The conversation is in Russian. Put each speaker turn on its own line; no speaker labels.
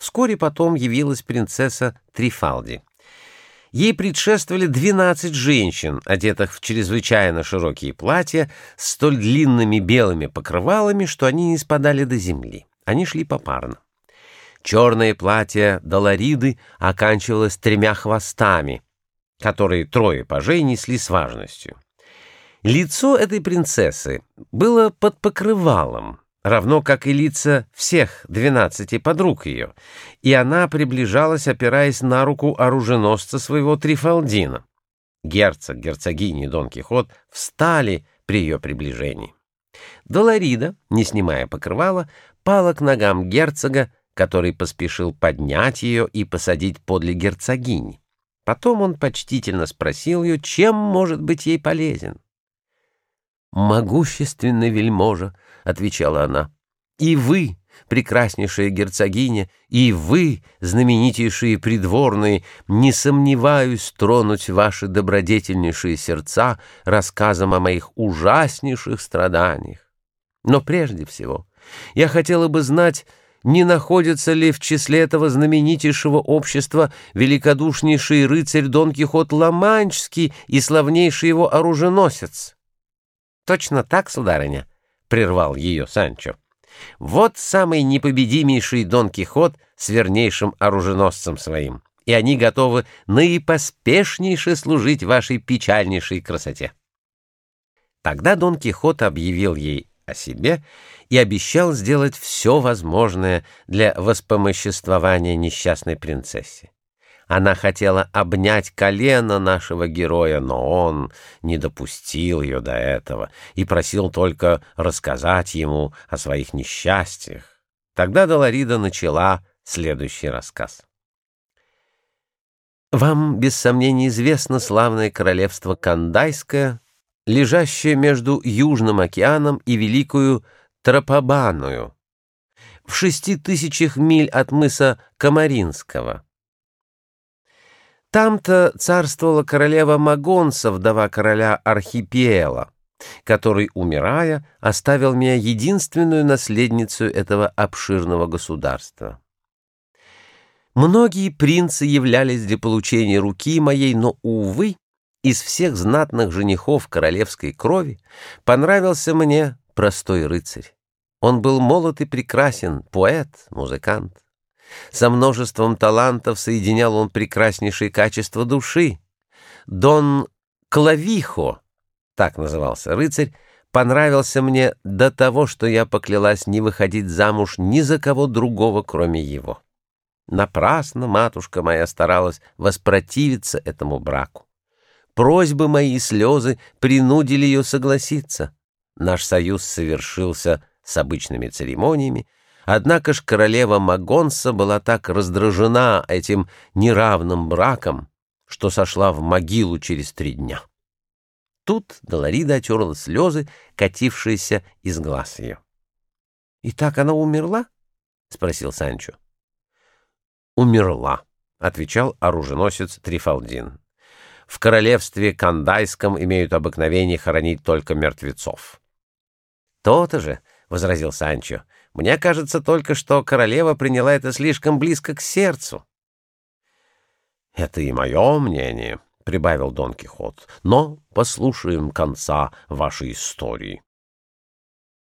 Вскоре потом явилась принцесса Трифалди. Ей предшествовали 12 женщин, одетых в чрезвычайно широкие платья, с столь длинными белыми покрывалами, что они не спадали до земли. Они шли попарно. Черное платье Долориды оканчивалось тремя хвостами, которые трое пажей несли с важностью. Лицо этой принцессы было под покрывалом, равно как и лица всех двенадцати подруг ее, и она приближалась, опираясь на руку оруженосца своего Трифалдина. Герцог, герцогиня и Дон Кихот встали при ее приближении. Долорида, не снимая покрывала, пала к ногам герцога, который поспешил поднять ее и посадить подле герцогини. Потом он почтительно спросил ее, чем может быть ей полезен. «Могущественный вельможа», — отвечала она, — «и вы, прекраснейшая герцогиня, и вы, знаменитейшие придворные, не сомневаюсь тронуть ваши добродетельнейшие сердца рассказом о моих ужаснейших страданиях. Но прежде всего я хотела бы знать, не находится ли в числе этого знаменитейшего общества великодушнейший рыцарь Дон Кихот Ламанчский и славнейший его оруженосец. Точно так, сударыня, — прервал ее Санчо. Вот самый непобедимейший Дон Кихот с вернейшим оруженосцем своим, и они готовы наипоспешнейше служить вашей печальнейшей красоте. Тогда Дон Кихот объявил ей о себе и обещал сделать все возможное для воспомоществования несчастной принцессе. Она хотела обнять колено нашего героя, но он не допустил ее до этого и просил только рассказать ему о своих несчастьях. Тогда Долорида начала следующий рассказ. Вам, без сомнения, известно славное королевство Кандайское, лежащее между Южным океаном и Великую Тропобаную, в шести тысячах миль от мыса Камаринского. Там-то царствовала королева Магонса, вдова короля Архипела, который, умирая, оставил меня единственную наследницу этого обширного государства. Многие принцы являлись для получения руки моей, но, увы, из всех знатных женихов королевской крови понравился мне простой рыцарь. Он был молод и прекрасен, поэт, музыкант. Со множеством талантов соединял он прекраснейшие качества души. Дон Клавихо, так назывался рыцарь, понравился мне до того, что я поклялась не выходить замуж ни за кого другого, кроме его. Напрасно матушка моя старалась воспротивиться этому браку. Просьбы мои и слезы принудили ее согласиться. Наш союз совершился с обычными церемониями, Однако ж королева Магонса была так раздражена этим неравным браком, что сошла в могилу через три дня. Тут Долорида отерла слезы, катившиеся из глаз ее. — И так она умерла? — спросил Санчо. — Умерла, — отвечал оруженосец Трифалдин. — В королевстве Кандайском имеют обыкновение хоронить только мертвецов. — То-то же, — возразил Санчо, — мне кажется только, что королева приняла это слишком близко к сердцу. — Это и мое мнение, — прибавил Дон Кихот, — но послушаем конца вашей истории.